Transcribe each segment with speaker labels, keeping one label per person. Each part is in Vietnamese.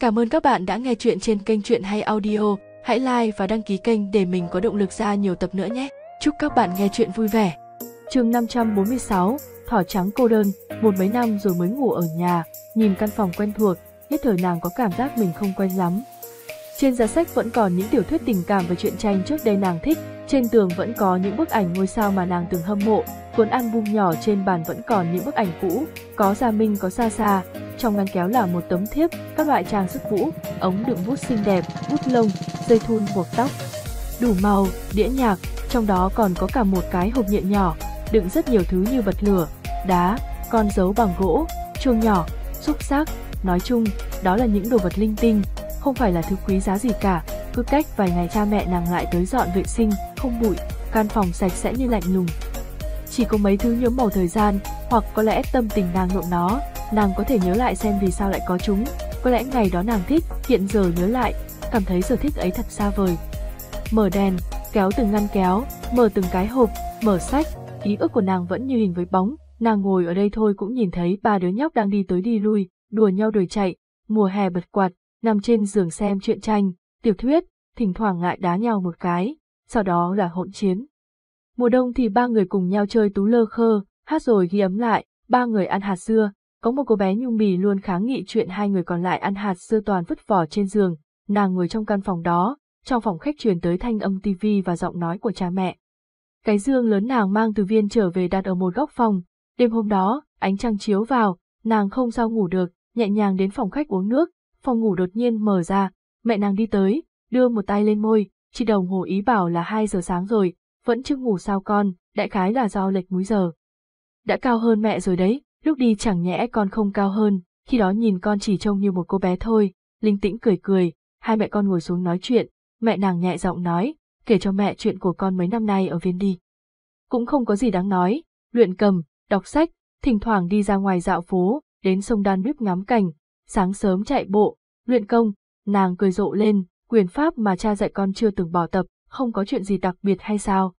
Speaker 1: Cảm ơn các bạn đã nghe chuyện trên kênh Chuyện Hay Audio. Hãy like và đăng ký kênh để mình có động lực ra nhiều tập nữa nhé. Chúc các bạn nghe chuyện vui vẻ.
Speaker 2: chương 546, Thỏ trắng cô đơn, một mấy năm rồi mới ngủ ở nhà, nhìn căn phòng quen thuộc, nhất thời nàng có cảm giác mình không quen lắm. Trên giá sách vẫn còn những tiểu thuyết tình cảm và truyện tranh trước đây nàng thích, trên tường vẫn có những bức ảnh ngôi sao mà nàng từng hâm mộ, cuốn album nhỏ trên bàn vẫn còn những bức ảnh cũ, có Gia Minh có Sa Sa, trong ngăn kéo là một tấm thiếp, các loại trang sức vũ ống đựng bút xinh đẹp, bút lông, dây thun buộc tóc. Đủ màu, đĩa nhạc, trong đó còn có cả một cái hộp nhựa nhỏ, đựng rất nhiều thứ như bật lửa, đá, con dấu bằng gỗ, chuông nhỏ, xúc xác, nói chung, đó là những đồ vật linh tinh, không phải là thứ quý giá gì cả, cứ cách vài ngày cha mẹ nàng lại tới dọn vệ sinh, không bụi, căn phòng sạch sẽ như lạnh lùng. Chỉ có mấy thứ nhuốm màu thời gian, hoặc có lẽ tâm tình nàng nộm nó, nàng có thể nhớ lại xem vì sao lại có chúng, có lẽ ngày đó nàng thích, hiện giờ nhớ lại, cảm thấy sở thích ấy thật xa vời. Mở đèn, kéo từng ngăn kéo, mở từng cái hộp, mở sách, ký ức của nàng vẫn như hình với bóng, nàng ngồi ở đây thôi cũng nhìn thấy ba đứa nhóc đang đi tới đi lui, đùa nhau đuổi chạy, mùa hè bật quạt, nằm trên giường xem truyện tranh, tiểu thuyết, thỉnh thoảng ngại đá nhau một cái, sau đó là hỗn chiến. Mùa đông thì ba người cùng nhau chơi tú lơ khơ, hát rồi ghi ấm lại, ba người ăn hạt dưa, có một cô bé nhung mì luôn kháng nghị chuyện hai người còn lại ăn hạt dưa toàn vứt vỏ trên giường, nàng ngồi trong căn phòng đó, trong phòng khách truyền tới thanh âm tivi và giọng nói của cha mẹ. Cái dương lớn nàng mang từ viên trở về đặt ở một góc phòng, đêm hôm đó, ánh trăng chiếu vào, nàng không sao ngủ được, nhẹ nhàng đến phòng khách uống nước, phòng ngủ đột nhiên mở ra, mẹ nàng đi tới, đưa một tay lên môi, chỉ đồng hồ ý bảo là 2 giờ sáng rồi, vẫn chưa ngủ sao con, đại khái là do lệch múi giờ. Đã cao hơn mẹ rồi đấy, lúc đi chẳng nhẽ con không cao hơn, khi đó nhìn con chỉ trông như một cô bé thôi, linh tĩnh cười cười, hai mẹ con ngồi xuống nói chuyện, mẹ nàng nhẹ giọng nói, kể cho mẹ chuyện của con mấy năm nay ở viên đi. Cũng không có gì đáng nói, luyện cầm, đọc sách, thỉnh thoảng đi ra ngoài dạo phố, đến sông Đan Bíp ngắm cảnh, sáng sớm chạy bộ, luyện công, nàng cười rộ lên, quyền pháp mà cha dạy con chưa từng bỏ tập, không có chuyện gì đặc biệt hay sao?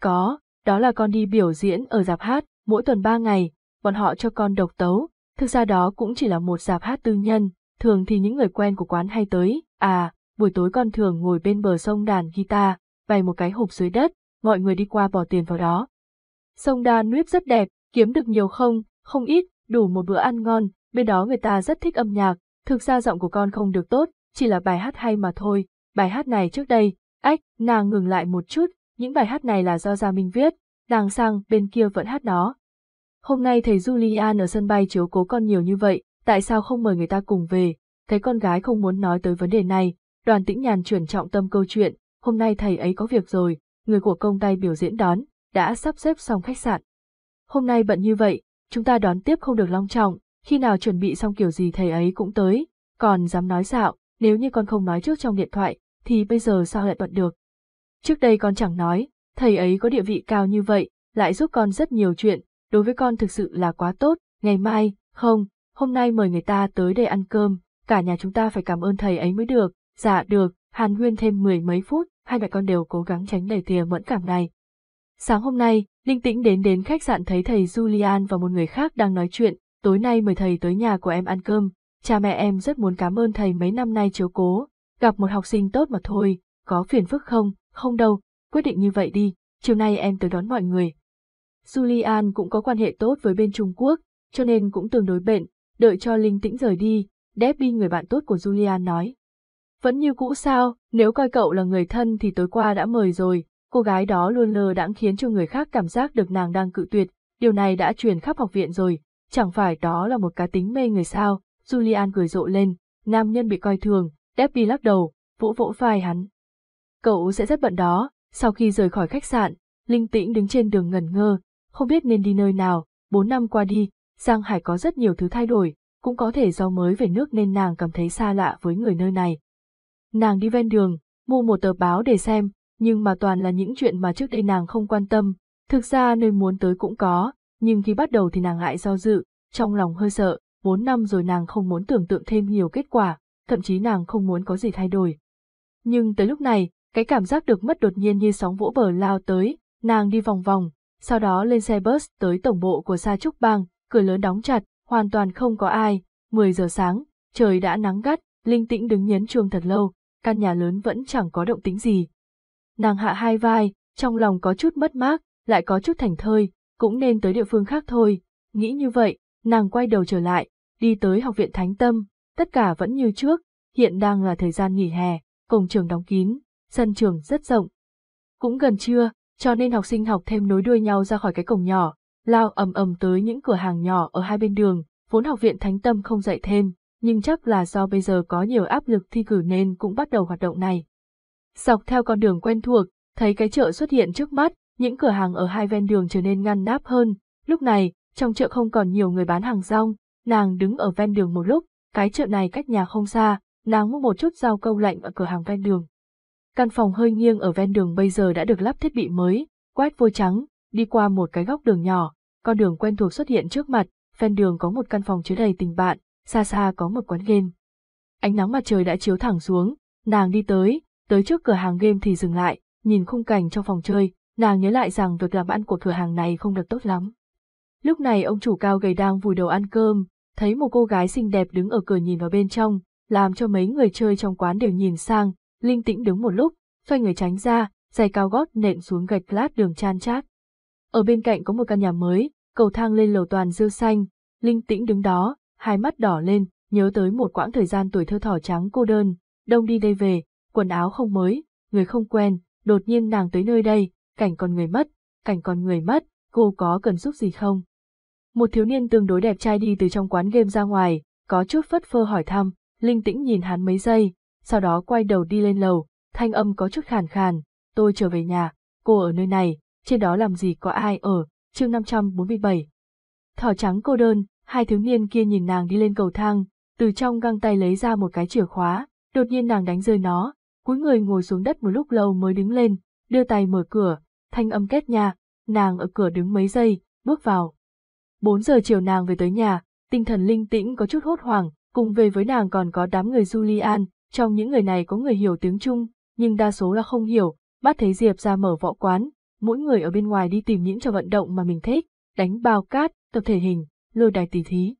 Speaker 2: Có, đó là con đi biểu diễn ở dạp hát, mỗi tuần ba ngày, bọn họ cho con độc tấu, thực ra đó cũng chỉ là một dạp hát tư nhân, thường thì những người quen của quán hay tới, à, buổi tối con thường ngồi bên bờ sông đàn guitar, bày một cái hộp dưới đất, mọi người đi qua bỏ tiền vào đó. Sông đàn nuyếp rất đẹp, kiếm được nhiều không, không ít, đủ một bữa ăn ngon, bên đó người ta rất thích âm nhạc, thực ra giọng của con không được tốt, chỉ là bài hát hay mà thôi, bài hát này trước đây, ách, nàng ngừng lại một chút, những bài hát này là do Gia Minh viết, nàng sang bên kia vẫn hát nó. Hôm nay thầy Julian ở sân bay chiếu cố con nhiều như vậy, tại sao không mời người ta cùng về, thấy con gái không muốn nói tới vấn đề này, đoàn tĩnh nhàn chuyển trọng tâm câu chuyện, hôm nay thầy ấy có việc rồi, người của công tay biểu diễn đón, đã sắp xếp xong khách sạn. Hôm nay bận như vậy, chúng ta đón tiếp không được long trọng, khi nào chuẩn bị xong kiểu gì thầy ấy cũng tới, còn dám nói dạo, nếu như con không nói trước trong điện thoại, thì bây giờ sao lại bận được. Trước đây con chẳng nói, thầy ấy có địa vị cao như vậy, lại giúp con rất nhiều chuyện, đối với con thực sự là quá tốt, ngày mai, không, hôm nay mời người ta tới để ăn cơm, cả nhà chúng ta phải cảm ơn thầy ấy mới được, dạ được, hàn huyên thêm mười mấy phút, hai mẹ con đều cố gắng tránh đầy thìa mẫn cảm này. Sáng hôm nay, Linh Tĩnh đến đến khách sạn thấy thầy Julian và một người khác đang nói chuyện, tối nay mời thầy tới nhà của em ăn cơm, cha mẹ em rất muốn cảm ơn thầy mấy năm nay chiếu cố, gặp một học sinh tốt mà thôi, có phiền phức không, không đâu, quyết định như vậy đi, chiều nay em tới đón mọi người. Julian cũng có quan hệ tốt với bên Trung Quốc, cho nên cũng tương đối bệnh, đợi cho Linh Tĩnh rời đi, Debbie người bạn tốt của Julian nói. Vẫn như cũ sao, nếu coi cậu là người thân thì tối qua đã mời rồi, cô gái đó luôn lơ đãng khiến cho người khác cảm giác được nàng đang cự tuyệt, điều này đã truyền khắp học viện rồi, chẳng phải đó là một cá tính mê người sao, Julian cười rộ lên, nam nhân bị coi thường, Debbie lắc đầu, vỗ vỗ vai hắn. Cậu sẽ rất bận đó, sau khi rời khỏi khách sạn, Linh Tĩnh đứng trên đường ngẩn ngơ, không biết nên đi nơi nào, bốn năm qua đi, Giang Hải có rất nhiều thứ thay đổi, cũng có thể do mới về nước nên nàng cảm thấy xa lạ với người nơi này. Nàng đi ven đường, mua một tờ báo để xem, nhưng mà toàn là những chuyện mà trước đây nàng không quan tâm, thực ra nơi muốn tới cũng có, nhưng khi bắt đầu thì nàng ngại do dự, trong lòng hơi sợ, bốn năm rồi nàng không muốn tưởng tượng thêm nhiều kết quả, thậm chí nàng không muốn có gì thay đổi. Nhưng tới lúc này, cái cảm giác được mất đột nhiên như sóng vỗ bờ lao tới, nàng đi vòng vòng, sau đó lên xe bus tới tổng bộ của Sa Trúc Bang, cửa lớn đóng chặt, hoàn toàn không có ai, 10 giờ sáng, trời đã nắng gắt, Linh tĩnh đứng nhấn chuông thật lâu, căn nhà lớn vẫn chẳng có động tĩnh gì. Nàng hạ hai vai, trong lòng có chút mất mát, lại có chút thành thơi, cũng nên tới địa phương khác thôi. Nghĩ như vậy, nàng quay đầu trở lại, đi tới học viện Thánh Tâm, tất cả vẫn như trước, hiện đang là thời gian nghỉ hè, cổng trường đóng kín, sân trường rất rộng. Cũng gần trưa, cho nên học sinh học thêm nối đuôi nhau ra khỏi cái cổng nhỏ, lao ầm ầm tới những cửa hàng nhỏ ở hai bên đường, vốn học viện Thánh Tâm không dạy thêm, nhưng chắc là do bây giờ có nhiều áp lực thi cử nên cũng bắt đầu hoạt động này. Dọc theo con đường quen thuộc, thấy cái chợ xuất hiện trước mắt, những cửa hàng ở hai ven đường trở nên ngăn nắp hơn, lúc này, trong chợ không còn nhiều người bán hàng rong, nàng đứng ở ven đường một lúc, cái chợ này cách nhà không xa, nàng mua một chút rau câu lạnh ở cửa hàng ven đường. Căn phòng hơi nghiêng ở ven đường bây giờ đã được lắp thiết bị mới, quét vôi trắng, đi qua một cái góc đường nhỏ, con đường quen thuộc xuất hiện trước mặt, ven đường có một căn phòng chứa đầy tình bạn, xa xa có một quán game. Ánh nắng mặt trời đã chiếu thẳng xuống, nàng đi tới, tới trước cửa hàng game thì dừng lại, nhìn khung cảnh trong phòng chơi, nàng nhớ lại rằng việc làm ăn của cửa hàng này không được tốt lắm. Lúc này ông chủ cao gầy đang vùi đầu ăn cơm, thấy một cô gái xinh đẹp đứng ở cửa nhìn vào bên trong, làm cho mấy người chơi trong quán đều nhìn sang, linh tĩnh đứng một lúc, xoay người tránh ra, giày cao gót nện xuống gạch lát đường chan chát. Ở bên cạnh có một căn nhà mới, cầu thang lên lầu toàn rêu xanh, linh tĩnh đứng đó, hai mắt đỏ lên, nhớ tới một quãng thời gian tuổi thơ thỏ trắng cô đơn, đông đi đây về, quần áo không mới, người không quen, đột nhiên nàng tới nơi đây, cảnh còn người mất, cảnh còn người mất, cô có cần giúp gì không? Một thiếu niên tương đối đẹp trai đi từ trong quán game ra ngoài, có chút phất phơ hỏi thăm, linh tĩnh nhìn hắn mấy giây, sau đó quay đầu đi lên lầu, thanh âm có chút khàn khàn, tôi trở về nhà, cô ở nơi này, trên đó làm gì có ai ở, chương 547. Thỏ trắng cô đơn, hai thiếu niên kia nhìn nàng đi lên cầu thang, từ trong găng tay lấy ra một cái chìa khóa, đột nhiên nàng đánh rơi nó, cúi người ngồi xuống đất một lúc lâu mới đứng lên, đưa tay mở cửa, thanh âm kết nhà, nàng ở cửa đứng mấy giây, bước vào. 4 giờ chiều nàng về tới nhà, tinh thần linh tĩnh có chút hốt hoảng, cùng về với nàng còn có đám người Julian, trong những người này có người hiểu tiếng Trung, nhưng đa số là không hiểu, bắt thấy Diệp ra mở võ quán, mỗi người ở bên ngoài đi tìm những trò vận động mà mình thích, đánh bao cát, tập thể hình, lôi đài tỷ thí.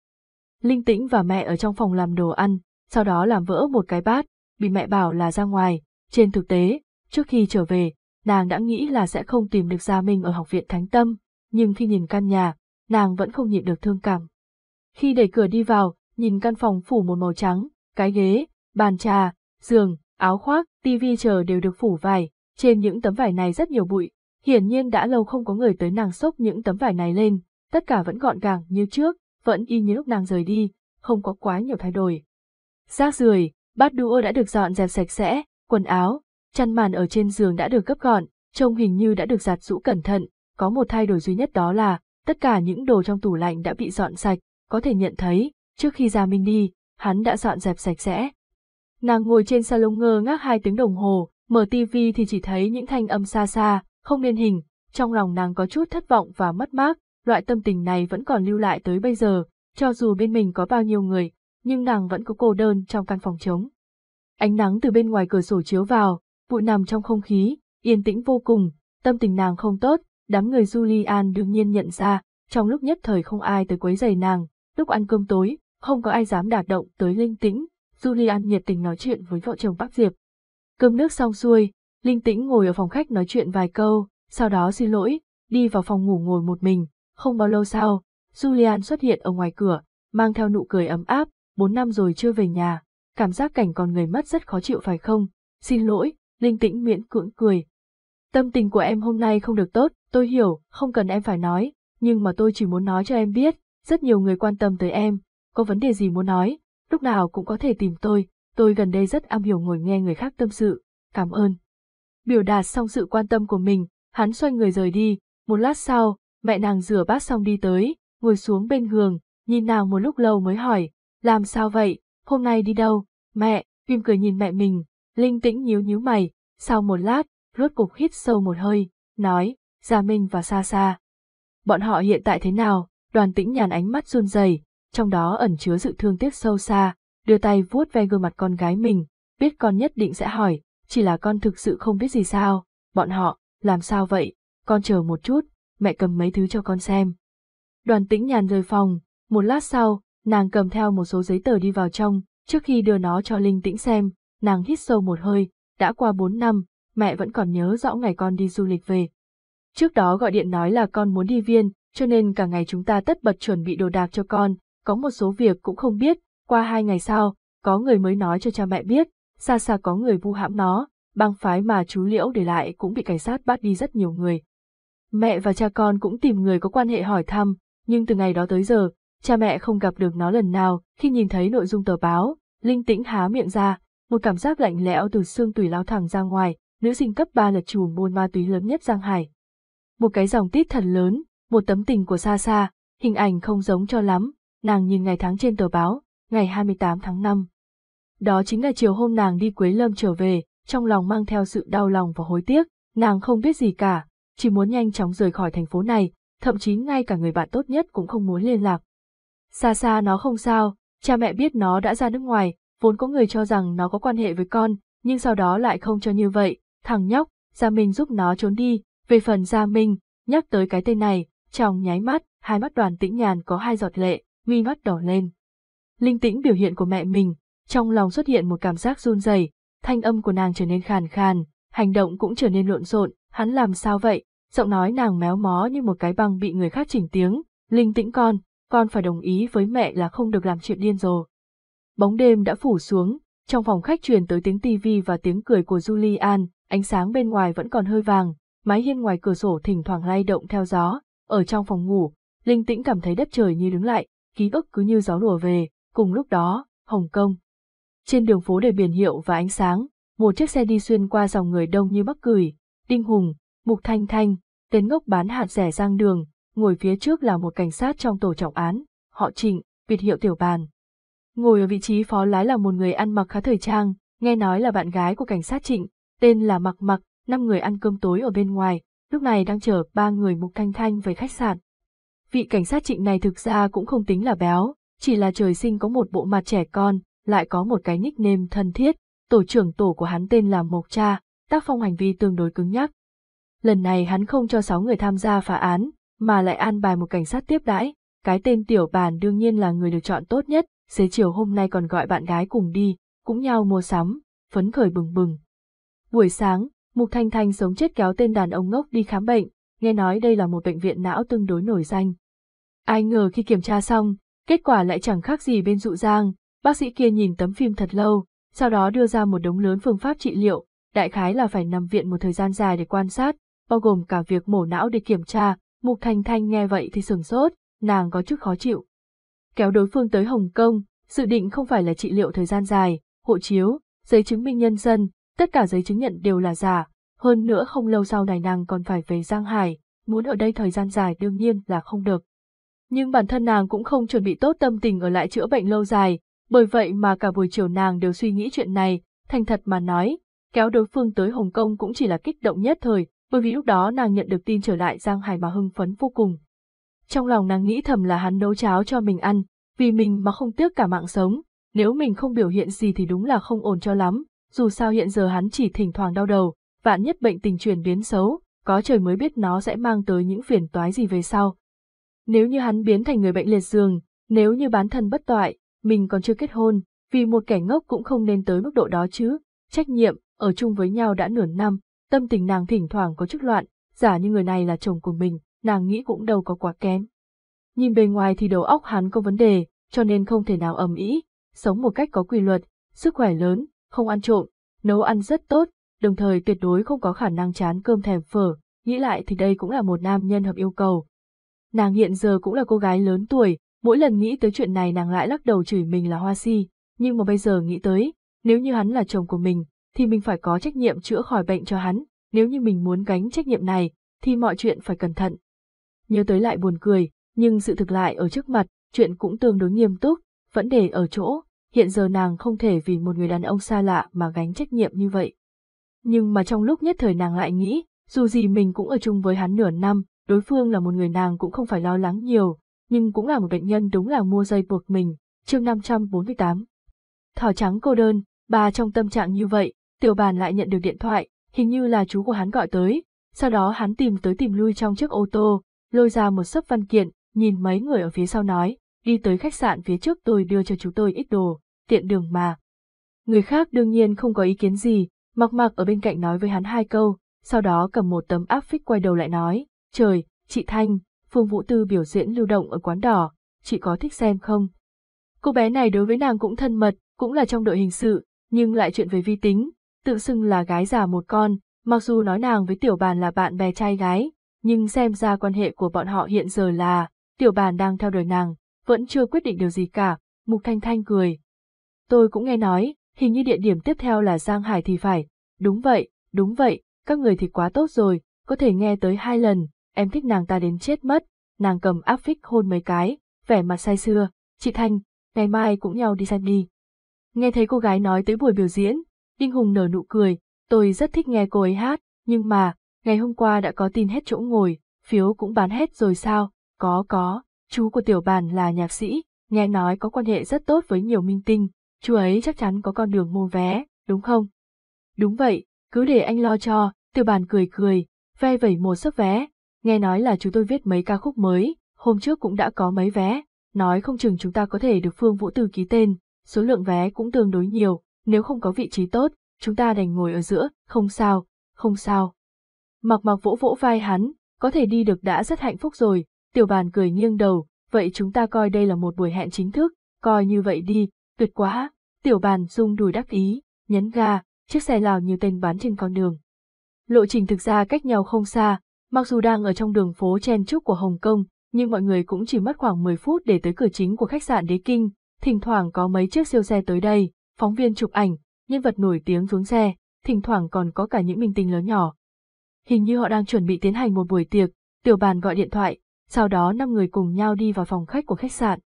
Speaker 2: Linh tĩnh và mẹ ở trong phòng làm đồ ăn, sau đó làm vỡ một cái bát, bị mẹ bảo là ra ngoài, trên thực tế, trước khi trở về, nàng đã nghĩ là sẽ không tìm được Gia Minh ở học viện Thánh Tâm, nhưng khi nhìn căn nhà, nàng vẫn không nhịn được thương cảm. Khi đẩy cửa đi vào, nhìn căn phòng phủ một màu trắng, cái ghế, bàn trà, giường, áo khoác, tivi chờ đều được phủ vải, trên những tấm vải này rất nhiều bụi, hiển nhiên đã lâu không có người tới nàng xốc những tấm vải này lên, tất cả vẫn gọn gàng như trước, vẫn y như lúc nàng rời đi, không có quá nhiều thay đổi. Rác rưởi, bát đũa đã được dọn dẹp sạch sẽ, quần áo, chăn màn ở trên giường đã được gấp gọn, trông hình như đã được giặt rũ cẩn thận, có một thay đổi duy nhất đó là, tất cả những đồ trong tủ lạnh đã bị dọn sạch, có thể nhận thấy, trước khi Gia Minh đi, hắn đã dọn dẹp sạch sẽ. Nàng ngồi trên salon ngơ ngác hai tiếng đồng hồ, mở tivi thì chỉ thấy những thanh âm xa xa, không nên hình, trong lòng nàng có chút thất vọng và mất mát, loại tâm tình này vẫn còn lưu lại tới bây giờ, cho dù bên mình có bao nhiêu người, nhưng nàng vẫn có cô đơn trong căn phòng trống. Ánh nắng từ bên ngoài cửa sổ chiếu vào, bụi nằm trong không khí, yên tĩnh vô cùng, tâm tình nàng không tốt, đám người Julian đương nhiên nhận ra, trong lúc nhất thời không ai tới quấy giày nàng, lúc ăn cơm tối, không có ai dám đả động tới linh tĩnh, Julian nhiệt tình nói chuyện với vợ chồng bác Diệp. Cơm nước xong xuôi, linh tĩnh ngồi ở phòng khách nói chuyện vài câu, sau đó xin lỗi, đi vào phòng ngủ ngồi một mình, không bao lâu sau, Julian xuất hiện ở ngoài cửa, mang theo nụ cười ấm áp, bốn năm rồi chưa về nhà, cảm giác cảnh còn người mất rất khó chịu phải không? Xin lỗi, linh tĩnh miễn cưỡng cười. Tâm tình của em hôm nay không được tốt, tôi hiểu, không cần em phải nói, nhưng mà tôi chỉ muốn nói cho em biết, rất nhiều người quan tâm tới em, có vấn đề gì muốn nói, lúc nào cũng có thể tìm tôi, tôi gần đây rất am hiểu ngồi nghe người khác tâm sự, cảm ơn. Biểu đạt xong sự quan tâm của mình, hắn xoay người rời đi, một lát sau, mẹ nàng rửa bát xong đi tới, ngồi xuống bên giường, nhìn nàng một lúc lâu mới hỏi, làm sao vậy, hôm nay đi đâu, mẹ, Kim cười nhìn mẹ mình, linh tĩnh nhíu nhíu mày, sau một lát, rốt cục hít sâu một hơi, nói, Gia Minh và Sa Sa. Bọn họ hiện tại thế nào, đoàn tĩnh nhàn ánh mắt run rẩy, trong đó ẩn chứa sự thương tiếc sâu xa, đưa tay vuốt ve gương mặt con gái mình, biết con nhất định sẽ hỏi, chỉ là con thực sự không biết gì sao, bọn họ, làm sao vậy, con chờ một chút, mẹ cầm mấy thứ cho con xem. Đoàn tĩnh nhàn rời phòng, một lát sau, nàng cầm theo một số giấy tờ đi vào trong, Trước khi đưa nó cho Linh Tĩnh xem, nàng hít sâu một hơi, đã qua 4 năm, mẹ vẫn còn nhớ rõ ngày con đi du lịch về. Trước đó gọi điện nói là con muốn đi viên, cho nên cả ngày chúng ta tất bật chuẩn bị đồ đạc cho con, có một số việc cũng không biết, qua hai ngày sau, có người mới nói cho cha mẹ biết, xa xa có người vu hãm nó, băng phái mà chú Liễu để lại cũng bị cảnh sát bắt đi rất nhiều người. Mẹ và cha con cũng tìm người có quan hệ hỏi thăm, nhưng từ ngày đó tới giờ, cha mẹ không gặp được nó lần nào, khi nhìn thấy nội dung tờ báo, linh tĩnh há miệng ra, một cảm giác lạnh lẽo từ xương tủy lao thẳng ra ngoài, nữ sinh cấp 3 là chủ môn ma túy lớn nhất Giang Hải. Một cái dòng tít thật lớn, một tấm tình của xa xa, hình ảnh không giống cho lắm, nàng nhìn ngày tháng trên tờ báo, ngày 28 tháng 5. Đó chính là chiều hôm nàng đi Quế Lâm trở về, trong lòng mang theo sự đau lòng và hối tiếc, nàng không biết gì cả, chỉ muốn nhanh chóng rời khỏi thành phố này, thậm chí ngay cả người bạn tốt nhất cũng không muốn liên lạc. Xa xa nó không sao, cha mẹ biết nó đã ra nước ngoài, vốn có người cho rằng nó có quan hệ với con, nhưng sau đó lại không cho như vậy, thằng nhóc, Gia Minh giúp nó trốn đi, về phần Gia Minh, nhắc tới cái tên này, trong nháy mắt, hai mắt đoàn tĩnh nhàn có hai giọt lệ, mi mắt đỏ lên. Linh tĩnh biểu hiện của mẹ mình, trong lòng xuất hiện một cảm giác run rẩy, thanh âm của nàng trở nên khàn khàn, hành động cũng trở nên lộn xộn, hắn làm sao vậy? Giọng nói nàng méo mó như một cái băng bị người khác chỉnh tiếng, linh tĩnh con, con phải đồng ý với mẹ là không được làm chuyện điên rồ. Bóng đêm đã phủ xuống, trong phòng khách truyền tới tiếng tivi và tiếng cười của Julian, ánh sáng bên ngoài vẫn còn hơi vàng, mái hiên ngoài cửa sổ thỉnh thoảng lay động theo gió, ở trong phòng ngủ, linh tĩnh cảm thấy đất trời như đứng lại, ký ức cứ như gió lùa về, cùng lúc đó, Hồng Kông. Trên đường phố đầy biển hiệu và ánh sáng, một chiếc xe đi xuyên qua dòng người đông như bắc cười, Đinh Hùng, Mục Thanh Thanh, tên ngốc bán hạt rẻ sang đường, ngồi phía trước là một cảnh sát trong tổ trọng án, họ Trịnh, biệt hiệu Tiểu Bàn. Ngồi ở vị trí phó lái là một người ăn mặc khá thời trang, nghe nói là bạn gái của cảnh sát Trịnh, tên là Mặc Mặc, năm người ăn cơm tối ở bên ngoài, lúc này đang chở ba người Mục Thanh Thanh về khách sạn. Vị cảnh sát Trịnh này thực ra cũng không tính là béo, chỉ là trời sinh có một bộ mặt trẻ con, lại có một cái nickname thân thiết, tổ trưởng tổ của hắn tên là Mộc Cha, tác phong hành vi tương đối cứng nhắc. Lần này hắn không cho sáu người tham gia phá án, mà lại an bài một cảnh sát tiếp đãi, cái tên tiểu bàn đương nhiên là người được chọn tốt nhất, xế chiều hôm nay còn gọi bạn gái cùng đi, cũng nhau mua sắm, phấn khởi bừng bừng. Buổi sáng, Mục Thanh Thanh sống chết kéo tên đàn ông ngốc đi khám bệnh, nghe nói đây là một bệnh viện não tương đối nổi danh. Ai ngờ khi kiểm tra xong, kết quả lại chẳng khác gì bên dụ giang, bác sĩ kia nhìn tấm phim thật lâu, sau đó đưa ra một đống lớn phương pháp trị liệu, đại khái là phải nằm viện một thời gian dài để quan sát, bao gồm cả việc mổ não để kiểm tra, Mục Thanh Thanh nghe vậy thì sừng sốt, nàng có chút khó chịu. Kéo đối phương tới Hồng Kông, dự định không phải là trị liệu thời gian dài, hộ chiếu, giấy chứng minh nhân dân, tất cả giấy chứng nhận đều là giả, hơn nữa không lâu sau này nàng còn phải về Giang Hải, muốn ở đây thời gian dài đương nhiên là không được. Nhưng bản thân nàng cũng không chuẩn bị tốt tâm tình ở lại chữa bệnh lâu dài, bởi vậy mà cả buổi chiều nàng đều suy nghĩ chuyện này, thành thật mà nói, kéo đối phương tới Hồng Kông cũng chỉ là kích động nhất thời, bởi vì lúc đó nàng nhận được tin trở lại Giang Hải mà hưng phấn vô cùng. Trong lòng nàng nghĩ thầm là hắn nấu cháo cho mình ăn, vì mình mà không tiếc cả mạng sống, nếu mình không biểu hiện gì thì đúng là không ổn cho lắm, dù sao hiện giờ hắn chỉ thỉnh thoảng đau đầu, vạn nhất bệnh tình chuyển biến xấu, có trời mới biết nó sẽ mang tới những phiền toái gì về sau. Nếu như hắn biến thành người bệnh liệt giường, nếu như bán thân bất toại, mình còn chưa kết hôn, vì một kẻ ngốc cũng không nên tới mức độ đó chứ, trách nhiệm, ở chung với nhau đã nửa năm, tâm tình nàng thỉnh thoảng có chút loạn, giả như người này là chồng của mình, nàng nghĩ cũng đâu có quá kém. Nhìn bề ngoài thì đầu óc hắn có vấn đề, cho nên không thể nào ầm ĩ, sống một cách có quy luật, sức khỏe lớn, không ăn trộm, nấu ăn rất tốt, đồng thời tuyệt đối không có khả năng chán cơm thèm phở, nghĩ lại thì đây cũng là một nam nhân hợp yêu cầu. Nàng hiện giờ cũng là cô gái lớn tuổi, mỗi lần nghĩ tới chuyện này nàng lại lắc đầu chửi mình là hoa si, nhưng mà bây giờ nghĩ tới, nếu như hắn là chồng của mình, thì mình phải có trách nhiệm chữa khỏi bệnh cho hắn, nếu như mình muốn gánh trách nhiệm này, thì mọi chuyện phải cẩn thận. Nhớ tới lại buồn cười, nhưng sự thực lại ở trước mặt, chuyện cũng tương đối nghiêm túc, vẫn để ở chỗ, hiện giờ nàng không thể vì một người đàn ông xa lạ mà gánh trách nhiệm như vậy. Nhưng mà trong lúc nhất thời nàng lại nghĩ, dù gì mình cũng ở chung với hắn nửa năm, đối phương là một người nàng cũng không phải lo lắng nhiều, nhưng cũng là một bệnh nhân đúng là mua dây buộc mình, chương 548. Thỏ trắng cô đơn, bà trong tâm trạng như vậy, tiểu bàn lại nhận được điện thoại, hình như là chú của hắn gọi tới, sau đó hắn tìm tới tìm lui trong chiếc ô tô, lôi ra một sấp văn kiện, nhìn mấy người ở phía sau nói, đi tới khách sạn phía trước tôi đưa cho chúng tôi ít đồ, tiện đường mà. Người khác đương nhiên không có ý kiến gì, mặc mặc ở bên cạnh nói với hắn hai câu, sau đó cầm một tấm áp phích quay đầu lại nói, trời, chị Thanh, Phương Vũ Tư biểu diễn lưu động ở quán đỏ, chị có thích xem không? Cô bé này đối với nàng cũng thân mật, cũng là trong đội hình sự, nhưng lại chuyện về vi tính, tự xưng là gái già một con, mặc dù nói nàng với tiểu bàn là bạn bè trai gái, nhưng xem ra quan hệ của bọn họ hiện giờ là, tiểu bàn đang theo đuổi nàng, vẫn chưa quyết định điều gì cả, Mục Thanh Thanh cười. Tôi cũng nghe nói, hình như địa điểm tiếp theo là Giang Hải thì phải, đúng vậy, đúng vậy, các người thì quá tốt rồi, có thể nghe tới hai lần, em thích nàng ta đến chết mất, nàng cầm áp phích hôn mấy cái, vẻ mặt say sưa, chị Thanh, ngày mai cũng nhau đi xem đi. Nghe thấy cô gái nói tới buổi biểu diễn, Đinh Hùng nở nụ cười, tôi rất thích nghe cô ấy hát, nhưng mà, ngày hôm qua đã có tin hết chỗ ngồi, phiếu cũng bán hết rồi sao, có có, chú của tiểu bàn là nhạc sĩ, nghe nói có quan hệ rất tốt với nhiều minh tinh, chú ấy chắc chắn có con đường mua vé, đúng không? Đúng vậy, cứ để anh lo cho, tiểu bàn cười cười, ve vẩy một sấp vé, nghe nói là chú tôi viết mấy ca khúc mới, hôm trước cũng đã có mấy vé, nói không chừng chúng ta có thể được Phương Vũ Từ ký tên, số lượng vé cũng tương đối nhiều, nếu không có vị trí tốt, chúng ta đành ngồi ở giữa, không sao, không sao. Mặc mặc vỗ vỗ vai hắn, có thể đi được đã rất hạnh phúc rồi, tiểu bàn cười nghiêng đầu, vậy chúng ta coi đây là một buổi hẹn chính thức, coi như vậy đi, tuyệt quá, tiểu bàn rung đùi đắc ý, nhấn ga, chiếc xe lào như tên bán trên con đường. Lộ trình thực ra cách nhau không xa, mặc dù đang ở trong đường phố chen chúc của Hồng Kông, nhưng mọi người cũng chỉ mất khoảng 10 phút để tới cửa chính của khách sạn Đế Kinh, thỉnh thoảng có mấy chiếc siêu xe tới đây, phóng viên chụp ảnh, nhân vật nổi tiếng xuống xe, thỉnh thoảng còn có cả những minh tinh lớn nhỏ. Hình như họ đang chuẩn bị tiến hành một buổi tiệc, tiểu bàn gọi điện thoại, sau đó năm người cùng nhau đi vào phòng khách của khách sạn.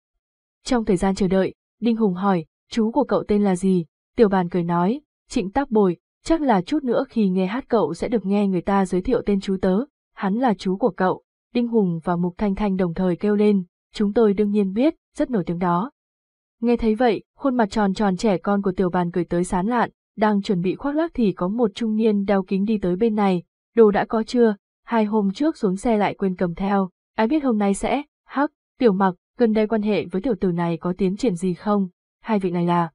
Speaker 2: Trong thời gian chờ đợi, Đinh Hùng hỏi, chú của cậu tên là gì? Tiểu bàn cười nói, trịnh tác bồi, chắc là chút nữa khi nghe hát cậu sẽ được nghe người ta giới thiệu tên chú tớ, hắn là chú của cậu. Đinh Hùng và Mục Thanh Thanh đồng thời kêu lên, chúng tôi đương nhiên biết, rất nổi tiếng đó. Nghe thấy vậy, khuôn mặt tròn tròn trẻ con của tiểu bàn cười tới sán lạn, đang chuẩn bị khoác lác thì có một trung niên đeo kính đi tới bên này, đồ đã có chưa, hai hôm trước xuống xe lại quên cầm theo, ai biết hôm nay sẽ, hắc, tiểu mặc, gần đây quan hệ với tiểu tử này có tiến triển gì không, hai vị này là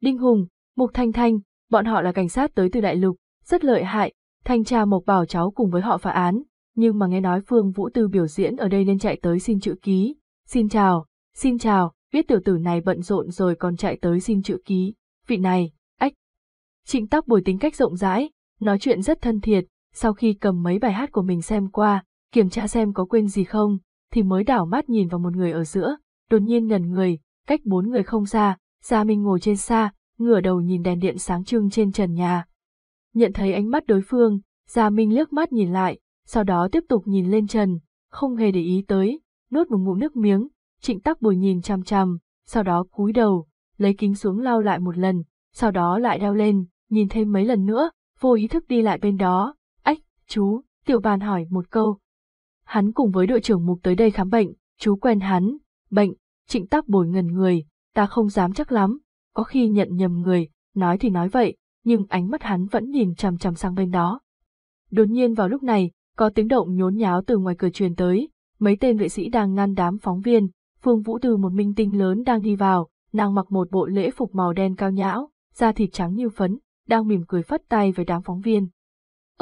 Speaker 2: Đinh Hùng, Mục Thanh Thanh, bọn họ là cảnh sát tới từ đại lục, rất lợi hại, thanh tra Mộc bảo cháu cùng với họ phá án, nhưng mà nghe nói Phương Vũ Tư biểu diễn ở đây nên chạy tới xin chữ ký, xin chào, xin chào, biết tiểu tử này bận rộn rồi còn chạy tới xin chữ ký, vị này, ách. Trịnh tắc bồi tính cách rộng rãi, nói chuyện rất thân thiệt, sau khi cầm mấy bài hát của mình xem qua, kiểm tra xem có quên gì không, thì mới đảo mắt nhìn vào một người ở giữa, đột nhiên ngần người, cách bốn người không xa, Gia Minh ngồi trên xa, ngửa đầu nhìn đèn điện sáng trưng trên trần nhà. Nhận thấy ánh mắt đối phương, Gia Minh liếc mắt nhìn lại, sau đó tiếp tục nhìn lên trần, không hề để ý tới, nuốt một ngụm nước miếng, trịnh tắc bồi nhìn chằm chằm, sau đó cúi đầu, lấy kính xuống lau lại một lần, sau đó lại đeo lên, nhìn thêm mấy lần nữa, vô ý thức đi lại bên đó, chú, tiểu bàn hỏi một câu. Hắn cùng với đội trưởng mục tới đây khám bệnh, chú quen hắn, bệnh, trịnh tắc bồi ngần người, ta không dám chắc lắm, có khi nhận nhầm người, nói thì nói vậy, nhưng ánh mắt hắn vẫn nhìn chằm chằm sang bên đó. Đột nhiên vào lúc này, có tiếng động nhốn nháo từ ngoài cửa truyền tới, mấy tên vệ sĩ đang ngăn đám phóng viên, Phương Vũ từ một minh tinh lớn đang đi vào, nàng mặc một bộ lễ phục màu đen cao nhão, da thịt trắng như phấn, đang mỉm cười phất tay với đám phóng viên.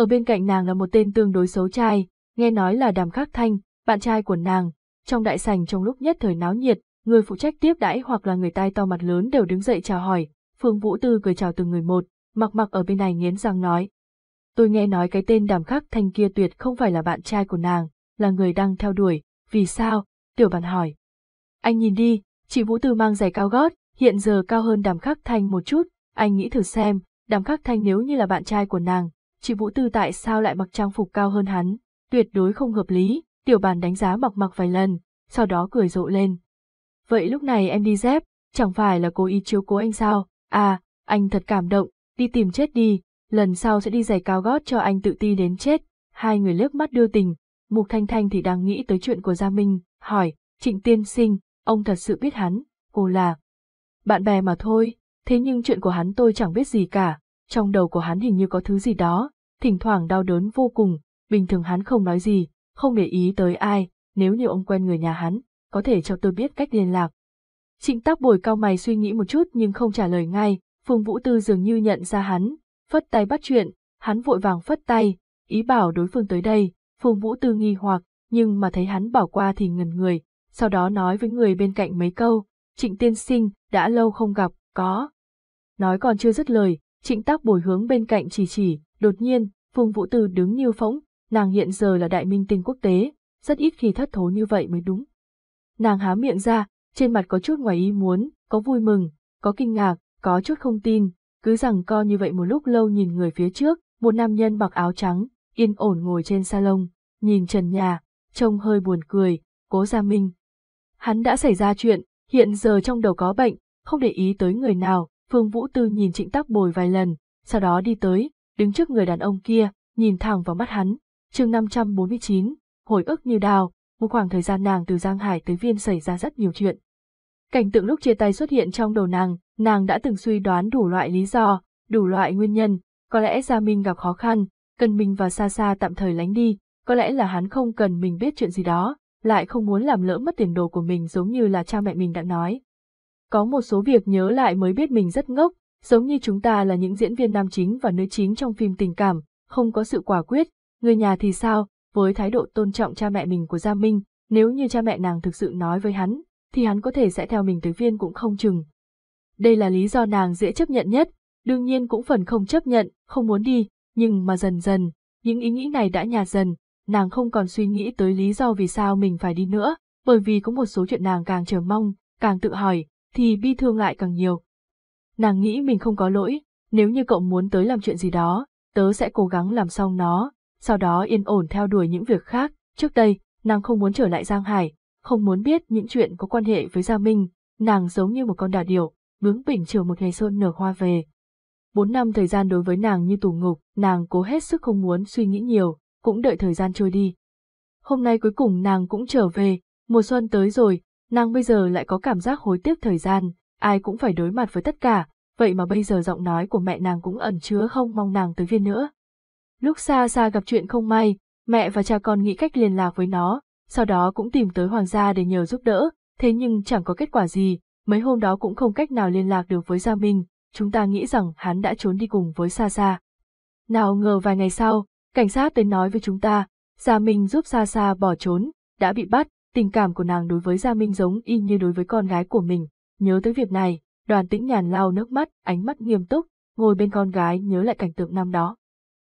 Speaker 2: Ở bên cạnh nàng là một tên tương đối xấu trai, nghe nói là Đàm Khắc Thanh, bạn trai của nàng. Trong đại sảnh trong lúc nhất thời náo nhiệt, người phụ trách tiếp đãi hoặc là người tai to mặt lớn đều đứng dậy chào hỏi, Phương Vũ Tư cười chào từng người một, mặc mặc ở bên này nghiến răng nói. Tôi nghe nói cái tên đàm khắc thanh kia tuyệt không phải là bạn trai của nàng, là người đang theo đuổi, vì sao? Tiểu Bàn hỏi. Anh nhìn đi, chị Vũ Tư mang giày cao gót, hiện giờ cao hơn đàm khắc thanh một chút, anh nghĩ thử xem, đàm khắc thanh nếu như là bạn trai của nàng, chị Vũ Tư tại sao lại mặc trang phục cao hơn hắn, tuyệt đối không hợp lý, tiểu Bàn đánh giá mặc mặc vài lần, sau đó cười rộ lên. Vậy lúc này em đi dép, chẳng phải là cố ý chiếu cố anh sao, à, anh thật cảm động, đi tìm chết đi, lần sau sẽ đi giày cao gót cho anh tự ti đến chết. Hai người liếc mắt đưa tình, Mục Thanh Thanh thì đang nghĩ tới chuyện của Gia Minh, hỏi, Trịnh Tiên Sinh, ông thật sự biết hắn, cô là bạn bè mà thôi, thế nhưng chuyện của hắn tôi chẳng biết gì cả, trong đầu của hắn hình như có thứ gì đó, thỉnh thoảng đau đớn vô cùng, bình thường hắn không nói gì, không để ý tới ai, nếu như ông quen người nhà hắn, có thể cho tôi biết cách liên lạc. Trịnh Tác Bồi cao mày suy nghĩ một chút nhưng không trả lời ngay, Phùng Vũ Tư dường như nhận ra hắn, phất tay bắt chuyện, hắn vội vàng phất tay, ý bảo đối phương tới đây, Phùng Vũ Tư nghi hoặc, nhưng mà thấy hắn bỏ qua thì ngần người, sau đó nói với người bên cạnh mấy câu, trịnh tiên sinh, đã lâu không gặp, có. Nói còn chưa dứt lời, trịnh tác bồi hướng bên cạnh chỉ chỉ, đột nhiên, Phùng Vũ Tư đứng như phỗng, nàng hiện giờ là đại minh tinh quốc tế, rất ít khi thất thố như vậy mới đúng. Nàng há miệng ra, trên mặt có chút ngoài ý muốn, có vui mừng, có kinh ngạc, có chút không tin, cứ rằng co như vậy một lúc lâu nhìn người phía trước, một nam nhân mặc áo trắng, yên ổn ngồi trên salon, nhìn trần nhà, trông hơi buồn cười, cố gia minh. Hắn đã xảy ra chuyện, hiện giờ trong đầu có bệnh, không để ý tới người nào, Phương Vũ Tư nhìn trịnh tắc bồi vài lần, sau đó đi tới, đứng trước người đàn ông kia, nhìn thẳng vào mắt hắn. chương 549, hồi ức như đào, một khoảng thời gian nàng từ Giang Hải tới Viên xảy ra rất nhiều chuyện. Cảnh tượng lúc chia tay xuất hiện trong đầu nàng, nàng đã từng suy đoán đủ loại lý do, đủ loại nguyên nhân, có lẽ Gia Minh gặp khó khăn, cần mình và xa xa tạm thời lánh đi, có lẽ là hắn không cần mình biết chuyện gì đó, lại không muốn làm lỡ mất tiền đồ của mình giống như là cha mẹ mình đã nói. Có một số việc nhớ lại mới biết mình rất ngốc, giống như chúng ta là những diễn viên nam chính và nữ chính trong phim tình cảm, không có sự quả quyết, người nhà thì sao, với thái độ tôn trọng cha mẹ mình của Gia Minh, nếu như cha mẹ nàng thực sự nói với hắn, thì hắn có thể sẽ theo mình tới viên cũng không chừng. Đây là lý do nàng dễ chấp nhận nhất, đương nhiên cũng phần không chấp nhận, không muốn đi, nhưng mà dần dần, những ý nghĩ này đã nhạt dần, nàng không còn suy nghĩ tới lý do vì sao mình phải đi nữa, bởi vì có một số chuyện nàng càng chờ mong, càng tự hỏi, thì bi thương lại càng nhiều. Nàng nghĩ mình không có lỗi, nếu như cậu muốn tới làm chuyện gì đó, tớ sẽ cố gắng làm xong nó, sau đó yên ổn theo đuổi những việc khác. Trước đây, nàng không muốn trở lại Giang Hải, không muốn biết những chuyện có quan hệ với Gia Minh, nàng giống như một con đà điểu, bướng bỉnh chiều một ngày xuân nở hoa về. Bốn năm thời gian đối với nàng như tù ngục, nàng cố hết sức không muốn suy nghĩ nhiều, cũng đợi thời gian trôi đi. Hôm nay cuối cùng nàng cũng trở về, mùa xuân tới rồi, nàng bây giờ lại có cảm giác hối tiếc thời gian, ai cũng phải đối mặt với tất cả, vậy mà bây giờ giọng nói của mẹ nàng cũng ẩn chứa không mong nàng tới viên nữa. Lúc xa xa gặp chuyện không may, mẹ và cha con nghĩ cách liên lạc với nó, sau đó cũng tìm tới hoàng gia để nhờ giúp đỡ, thế nhưng chẳng có kết quả gì, mấy hôm đó cũng không cách nào liên lạc được với Gia Minh, chúng ta nghĩ rằng hắn đã trốn đi cùng với Sa Sa. Nào ngờ vài ngày sau, cảnh sát tới nói với chúng ta, Gia Minh giúp Sa Sa bỏ trốn, đã bị bắt, tình cảm của nàng đối với Gia Minh giống y như đối với con gái của mình. Nhớ tới việc này, đoàn tĩnh nhàn lau nước mắt, ánh mắt nghiêm túc, ngồi bên con gái nhớ lại cảnh tượng năm đó.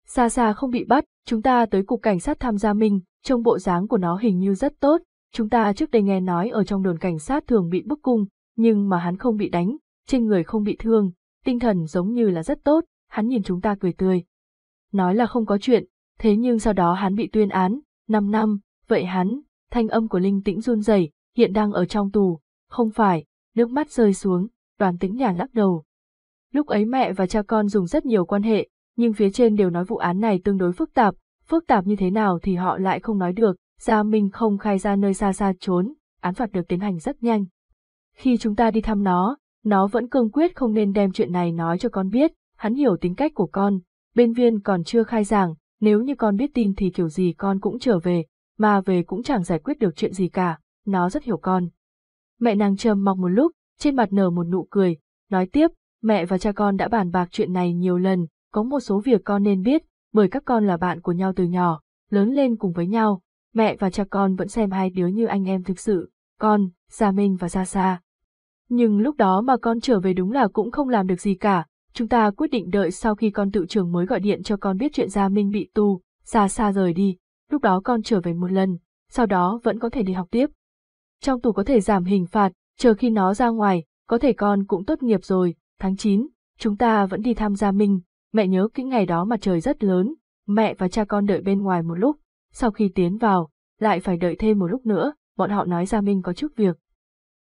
Speaker 2: Sa Sa không bị bắt, chúng ta tới cục cảnh sát thăm Gia Minh, trông bộ dáng của nó hình như rất tốt, chúng ta trước đây nghe nói ở trong đồn cảnh sát thường bị bức cung, nhưng mà hắn không bị đánh, trên người không bị thương, tinh thần giống như là rất tốt, hắn nhìn chúng ta cười tươi. Nói là không có chuyện, thế nhưng sau đó hắn bị tuyên án, 5 năm, vậy hắn, thanh âm của Linh Tĩnh run rẩy, hiện đang ở trong tù, không phải, nước mắt rơi xuống, đoàn tĩnh nhàn lắc đầu. Lúc ấy mẹ và cha con dùng rất nhiều quan hệ, nhưng phía trên đều nói vụ án này tương đối phức tạp, phức tạp như thế nào thì họ lại không nói được, Gia Minh không khai ra nơi xa xa trốn, án phạt được tiến hành rất nhanh. Khi chúng ta đi thăm nó, nó vẫn cương quyết không nên đem chuyện này nói cho con biết, hắn hiểu tính cách của con, bên viên còn chưa khai giảng, nếu như con biết tin thì kiểu gì con cũng trở về, mà về cũng chẳng giải quyết được chuyện gì cả, nó rất hiểu con. Mẹ nàng trầm mặc một lúc, trên mặt nở một nụ cười, nói tiếp, mẹ và cha con đã bàn bạc chuyện này nhiều lần, có một số việc con nên biết, bởi các con là bạn của nhau từ nhỏ, lớn lên cùng với nhau, mẹ và cha con vẫn xem hai đứa như anh em thực sự, con, Gia Minh và Gia Sa. Nhưng lúc đó mà con trở về đúng là cũng không làm được gì cả, chúng ta quyết định đợi sau khi con tự trường mới gọi điện cho con biết chuyện Gia Minh bị tù, Gia Sa rời đi, lúc đó con trở về một lần, sau đó vẫn có thể đi học tiếp. Trong tù có thể giảm hình phạt, chờ khi nó ra ngoài, có thể con cũng tốt nghiệp rồi, tháng 9, chúng ta vẫn đi thăm Gia Minh, mẹ nhớ kỹ ngày đó mặt trời rất lớn, mẹ và cha con đợi bên ngoài một lúc, sau khi tiến vào, lại phải đợi thêm một lúc nữa, bọn họ nói Gia Minh có chút việc.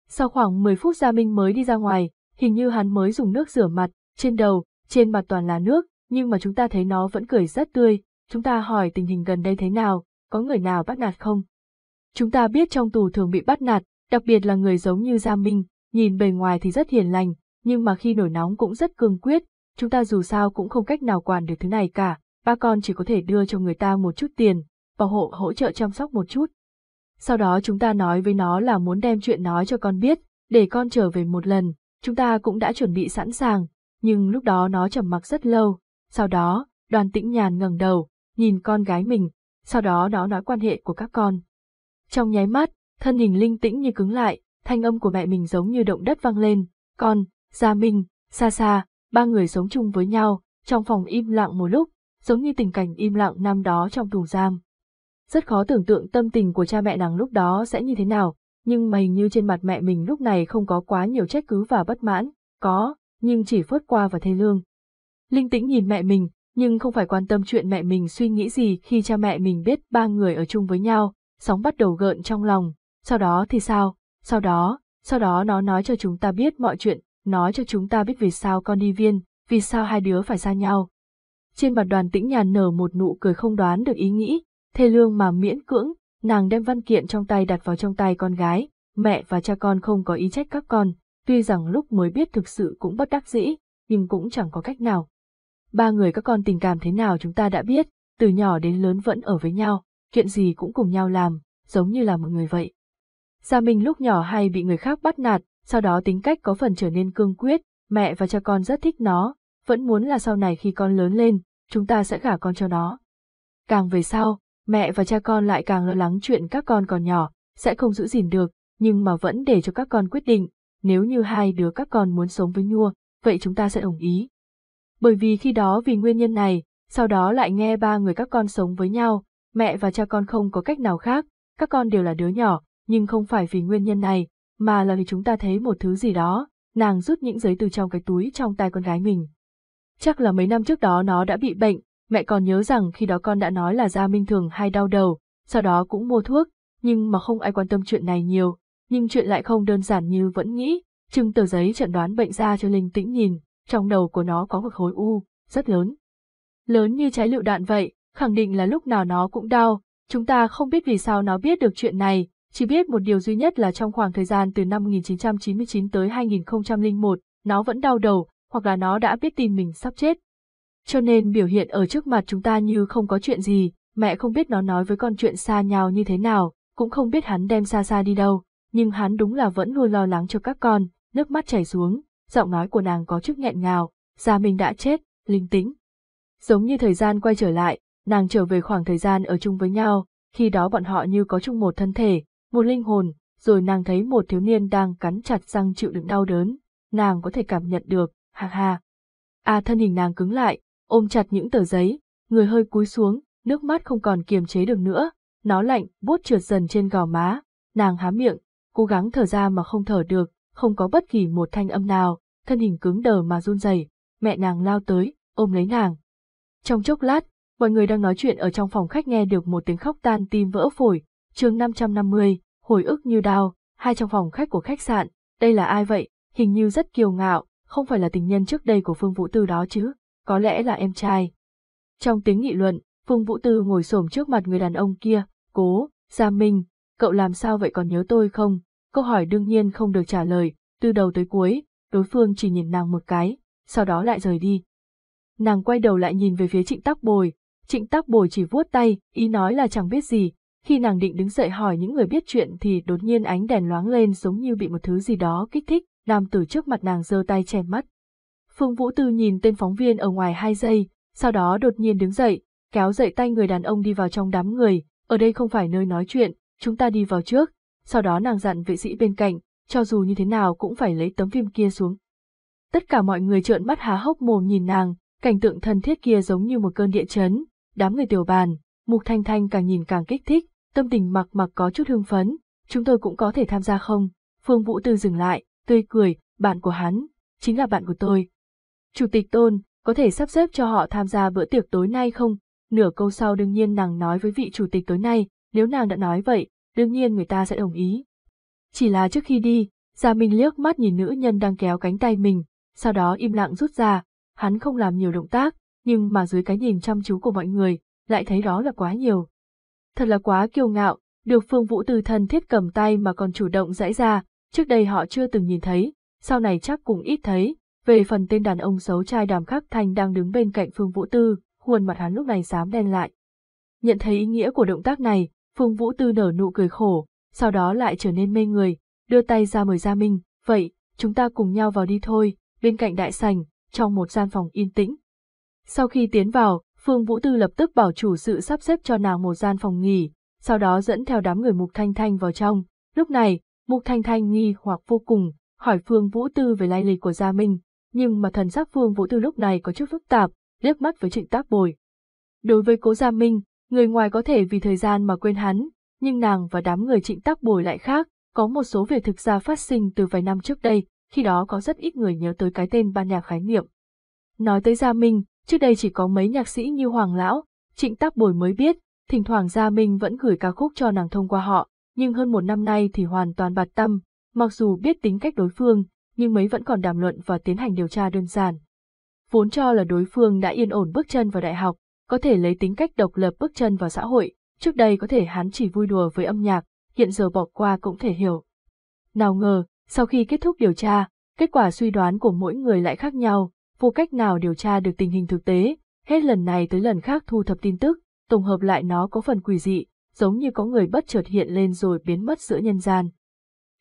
Speaker 2: Sau khoảng 10 phút Gia Minh mới đi ra ngoài, hình như hắn mới dùng nước rửa mặt, trên đầu, trên mặt toàn là nước, nhưng mà chúng ta thấy nó vẫn cười rất tươi, chúng ta hỏi tình hình gần đây thế nào, có người nào bắt nạt không? Chúng ta biết trong tù thường bị bắt nạt, đặc biệt là người giống như Gia Minh, nhìn bề ngoài thì rất hiền lành, nhưng mà khi nổi nóng cũng rất cương quyết, chúng ta dù sao cũng không cách nào quản được thứ này cả, ba con chỉ có thể đưa cho người ta một chút tiền, bảo hộ hỗ trợ chăm sóc một chút. Sau đó chúng ta nói với nó là muốn đem chuyện nói cho con biết, để con trở về một lần, chúng ta cũng đã chuẩn bị sẵn sàng, nhưng lúc đó nó trầm mặc rất lâu, sau đó, đoàn tĩnh nhàn ngẩng đầu, nhìn con gái mình, sau đó nó nói quan hệ của các con. Trong nháy mắt, thân hình linh tĩnh như cứng lại, thanh âm của mẹ mình giống như động đất vang lên, con, Gia Minh, xa xa, ba người sống chung với nhau, trong phòng im lặng một lúc, giống như tình cảnh im lặng năm đó trong tù giam. Rất khó tưởng tượng tâm tình của cha mẹ nàng lúc đó sẽ như thế nào, nhưng mà hình như trên mặt mẹ mình lúc này không có quá nhiều trách cứ và bất mãn, có, nhưng chỉ phớt qua và thê lương. Linh tĩnh nhìn mẹ mình, nhưng không phải quan tâm chuyện mẹ mình suy nghĩ gì khi cha mẹ mình biết ba người ở chung với nhau, sóng bắt đầu gợn trong lòng, sau đó thì sao, sau đó, sau đó nó nói cho chúng ta biết mọi chuyện, nói cho chúng ta biết vì sao con đi viên, vì sao hai đứa phải xa nhau. Trên mặt đoàn tĩnh nhàn nở một nụ cười không đoán được ý nghĩ, thê lương mà miễn cưỡng, nàng đem văn kiện trong tay đặt vào trong tay con gái, mẹ và cha con không có ý trách các con, tuy rằng lúc mới biết thực sự cũng bất đắc dĩ, nhưng cũng chẳng có cách nào. Ba người các con tình cảm thế nào chúng ta đã biết, từ nhỏ đến lớn vẫn ở với nhau, chuyện gì cũng cùng nhau làm, giống như là một người vậy. Gia Minh lúc nhỏ hay bị người khác bắt nạt, sau đó tính cách có phần trở nên cương quyết, mẹ và cha con rất thích nó, vẫn muốn là sau này khi con lớn lên, chúng ta sẽ gả con cho nó. Càng về sau, mẹ và cha con lại càng lo lắng chuyện các con còn nhỏ, sẽ không giữ gìn được, nhưng mà vẫn để cho các con quyết định, nếu như hai đứa các con muốn sống với Nhua, vậy chúng ta sẽ đồng ý. Bởi vì khi đó vì nguyên nhân này, sau đó lại nghe ba người các con sống với nhau, mẹ và cha con không có cách nào khác, các con đều là đứa nhỏ, nhưng không phải vì nguyên nhân này, mà là vì chúng ta thấy một thứ gì đó, nàng rút những giấy từ trong cái túi trong tay con gái mình. Chắc là mấy năm trước đó nó đã bị bệnh, mẹ còn nhớ rằng khi đó con đã nói là Gia Minh thường hay đau đầu, sau đó cũng mua thuốc, nhưng mà không ai quan tâm chuyện này nhiều, nhưng chuyện lại không đơn giản như vẫn nghĩ, chừng tờ giấy chẩn đoán bệnh ra cho Linh Tĩnh nhìn, trong đầu của nó có một khối u, rất lớn. Lớn như trái lựu đạn vậy, khẳng định là lúc nào nó cũng đau, chúng ta không biết vì sao nó biết được chuyện này, chỉ biết một điều duy nhất là trong khoảng thời gian từ năm 1999 tới 2001, nó vẫn đau đầu, hoặc là nó đã biết tin mình sắp chết. Cho nên biểu hiện ở trước mặt chúng ta như không có chuyện gì, mẹ không biết nó nói với con chuyện xa nhau như thế nào, cũng không biết hắn đem xa xa đi đâu, nhưng hắn đúng là vẫn luôn lo lắng cho các con, nước mắt chảy xuống, giọng nói của nàng có chút nghẹn ngào, gia mình đã chết, linh tính. Giống như thời gian quay trở lại, nàng trở về khoảng thời gian ở chung với nhau, khi đó bọn họ như có chung một thân thể, một linh hồn, rồi nàng thấy một thiếu niên đang cắn chặt răng chịu đựng đau đớn, nàng có thể cảm nhận được, ha ha. À thân hình nàng cứng lại, ôm chặt những tờ giấy, người hơi cúi xuống, nước mắt không còn kiềm chế được nữa, nó lạnh, bút trượt dần trên gò má, nàng há miệng, cố gắng thở ra mà không thở được, không có bất kỳ một thanh âm nào, thân hình cứng đờ mà run rẩy. mẹ nàng lao tới, ôm lấy nàng. Trong chốc lát, mọi người đang nói chuyện ở trong phòng khách nghe được một tiếng khóc tan tim vỡ phổi, chương 550, hồi ức như đau, hai trong phòng khách của khách sạn, đây là ai vậy, hình như rất kiêu ngạo, không phải là tình nhân trước đây của Phương Vũ Tư đó chứ, có lẽ là em trai. Trong tiếng nghị luận, Phương Vũ Tư ngồi xổm trước mặt người đàn ông kia, cố, Gia Minh, cậu làm sao vậy còn nhớ tôi không? Câu hỏi đương nhiên không được trả lời, từ đầu tới cuối, đối phương chỉ nhìn nàng một cái, sau đó lại rời đi. Nàng quay đầu lại nhìn về phía trịnh tắc bồi, trịnh tắc bồi chỉ vuốt tay, ý nói là chẳng biết gì, khi nàng định đứng dậy hỏi những người biết chuyện thì đột nhiên ánh đèn loáng lên giống như bị một thứ gì đó kích thích, nam tử trước mặt nàng giơ tay che mắt. Phương Vũ Tư nhìn tên phóng viên ở ngoài hai giây, sau đó đột nhiên đứng dậy, kéo dậy tay người đàn ông đi vào trong đám người, ở đây không phải nơi nói chuyện, chúng ta đi vào trước, sau đó nàng dặn vệ sĩ bên cạnh, cho dù như thế nào cũng phải lấy tấm phim kia xuống. Tất cả mọi người trợn mắt há hốc mồm nhìn nàng, cảnh tượng thân thiết kia giống như một cơn địa chấn, đám người tiểu bàn, Mục Thanh Thanh càng nhìn càng kích thích, tâm tình mặc mặc có chút hưng phấn, chúng tôi cũng có thể tham gia không? Phương Vũ Tư dừng lại, tươi cười, bạn của hắn, chính là bạn của tôi. Chủ tịch Tôn, có thể sắp xếp cho họ tham gia bữa tiệc tối nay không? Nửa câu sau đương nhiên nàng nói với vị chủ tịch tối nay, nếu nàng đã nói vậy, đương nhiên người ta sẽ đồng ý. Chỉ là trước khi đi, Gia Minh liếc mắt nhìn nữ nhân đang kéo cánh tay mình, sau đó im lặng rút ra, hắn không làm nhiều động tác, nhưng mà dưới cái nhìn chăm chú của mọi người, lại thấy đó là quá nhiều. Thật là quá kiêu ngạo, được Phương Vũ từ thân thiết cầm tay mà còn chủ động dãy ra, trước đây họ chưa từng nhìn thấy, sau này chắc cũng ít thấy. Về phần tên đàn ông xấu trai đàm khắc thanh đang đứng bên cạnh Phương Vũ Tư, khuôn mặt hắn lúc này dám đen lại. Nhận thấy ý nghĩa của động tác này, Phương Vũ Tư nở nụ cười khổ, sau đó lại trở nên mê người, đưa tay ra mời Gia Minh, vậy, chúng ta cùng nhau vào đi thôi, bên cạnh đại Sành trong một gian phòng yên tĩnh. Sau khi tiến vào, Phương Vũ Tư lập tức bảo chủ sự sắp xếp cho nàng một gian phòng nghỉ, sau đó dẫn theo đám người Mục Thanh Thanh vào trong. Lúc này, Mục Thanh Thanh nghi hoặc vô cùng, hỏi Phương Vũ Tư về lai lịch của Gia Minh, nhưng mà thần sắc Phương Vũ Tư lúc này có chút phức tạp, liếc mắt với Trịnh Tác Bồi. Đối với Cố Gia Minh, người ngoài có thể vì thời gian mà quên hắn, nhưng nàng và đám người Trịnh Tắc Bồi lại khác, có một số việc thực ra phát sinh từ vài năm trước đây, khi đó có rất ít người nhớ tới cái tên ban nhạc khái niệm. Nói tới Gia Minh, trước đây chỉ có mấy nhạc sĩ như Hoàng Lão, Trịnh Tắc Bồi mới biết, thỉnh thoảng Gia Minh vẫn gửi ca khúc cho nàng thông qua họ, nhưng hơn một năm nay thì hoàn toàn bạt tâm, mặc dù biết tính cách đối phương, nhưng mấy vẫn còn đàm luận và tiến hành điều tra đơn giản. Vốn cho là đối phương đã yên ổn bước chân vào đại học, có thể lấy tính cách độc lập bước chân vào xã hội, trước đây có thể hắn chỉ vui đùa với âm nhạc, hiện giờ bỏ qua cũng thể hiểu. Nào ngờ, sau khi kết thúc điều tra, kết quả suy đoán của mỗi người lại khác nhau, vô cách nào điều tra được tình hình thực tế, hết lần này tới lần khác thu thập tin tức, tổng hợp lại nó có phần quỷ dị, giống như có người bất chợt hiện lên rồi biến mất giữa nhân gian.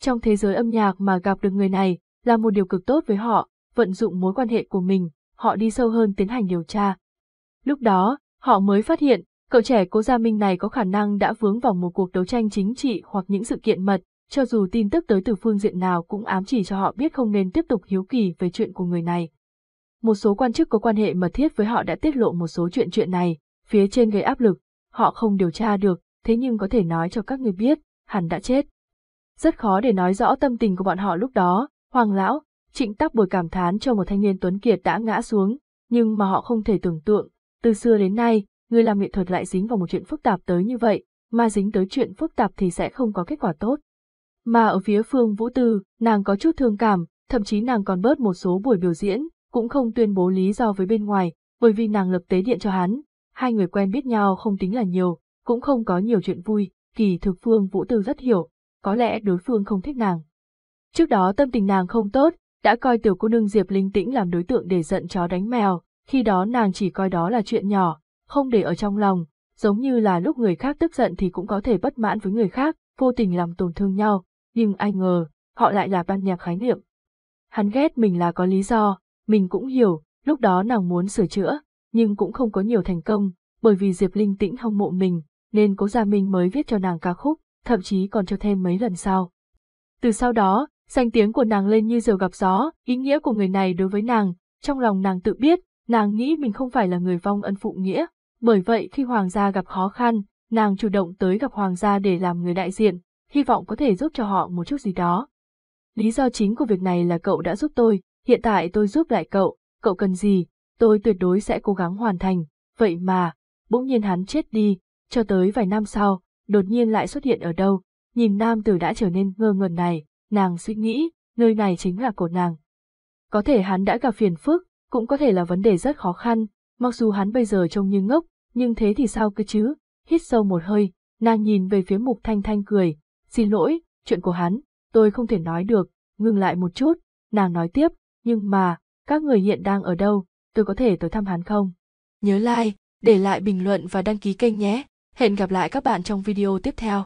Speaker 2: Trong thế giới âm nhạc mà gặp được người này, là một điều cực tốt với họ, vận dụng mối quan hệ của mình, họ đi sâu hơn tiến hành điều tra. Lúc đó, họ mới phát hiện, cậu trẻ cố Gia Minh này có khả năng đã vướng vào một cuộc đấu tranh chính trị hoặc những sự kiện mật, cho dù tin tức tới từ phương diện nào cũng ám chỉ cho họ biết không nên tiếp tục hiếu kỳ về chuyện của người này. Một số quan chức có quan hệ mật thiết với họ đã tiết lộ một số chuyện chuyện này, phía trên gây áp lực, họ không điều tra được, thế nhưng có thể nói cho các người biết, hắn đã chết. Rất khó để nói rõ tâm tình của bọn họ lúc đó, Hoàng Lão, Trịnh Tắc Bồi cảm thán cho một thanh niên tuấn kiệt đã ngã xuống, nhưng mà họ không thể tưởng tượng, từ xưa đến nay, người làm nghệ thuật lại dính vào một chuyện phức tạp tới như vậy, mà dính tới chuyện phức tạp thì sẽ không có kết quả tốt. Mà ở phía Phương Vũ Tư, nàng có chút thương cảm, thậm chí nàng còn bớt một số buổi biểu diễn, cũng không tuyên bố lý do với bên ngoài, bởi vì nàng lập tế điện cho hắn. Hai người quen biết nhau không tính là nhiều, cũng không có nhiều chuyện vui, kỳ thực Phương Vũ Tư rất hiểu, có lẽ đối phương không thích nàng. Trước đó tâm tình nàng không tốt, đã coi tiểu cô nương Diệp Linh Tĩnh làm đối tượng để giận chó đánh mèo, khi đó nàng chỉ coi đó là chuyện nhỏ, không để ở trong lòng, giống như là lúc người khác tức giận thì cũng có thể bất mãn với người khác, vô tình làm tổn thương nhau, nhưng ai ngờ, họ lại là ban nhạc khái niệm. Hắn ghét mình là có lý do, mình cũng hiểu, lúc đó nàng muốn sửa chữa, nhưng cũng không có nhiều thành công, bởi vì Diệp Linh Tĩnh hâm mộ mình, nên cố Gia Minh mới viết cho nàng ca khúc, thậm chí còn cho thêm mấy lần sau. Từ sau đó, danh tiếng của nàng lên như diều gặp gió, ý nghĩa của người này đối với nàng, trong lòng nàng tự biết, nàng nghĩ mình không phải là người vong ân phụ nghĩa, bởi vậy khi hoàng gia gặp khó khăn, nàng chủ động tới gặp hoàng gia để làm người đại diện, hy vọng có thể giúp cho họ một chút gì đó. Lý do chính của việc này là cậu đã giúp tôi, hiện tại tôi giúp lại cậu, cậu cần gì, tôi tuyệt đối sẽ cố gắng hoàn thành, vậy mà, bỗng nhiên hắn chết đi, cho tới vài năm sau, đột nhiên lại xuất hiện ở đâu, nhìn nam tử đã trở nên ngơ ngẩn này, nàng suy nghĩ, nơi này chính là của nàng. Có thể hắn đã gặp phiền phức, cũng có thể là vấn đề rất khó khăn, mặc dù hắn bây giờ trông như ngốc, nhưng thế thì sao cơ chứ, hít sâu một hơi, nàng nhìn về phía mục thanh thanh cười, xin lỗi, chuyện của hắn, tôi không thể nói được, ngừng lại một chút, nàng nói tiếp, nhưng mà, các người hiện đang ở đâu, tôi có thể tới thăm hắn không?
Speaker 1: Nhớ like, để lại bình luận và đăng ký kênh nhé. Hẹn gặp lại các bạn trong video tiếp theo.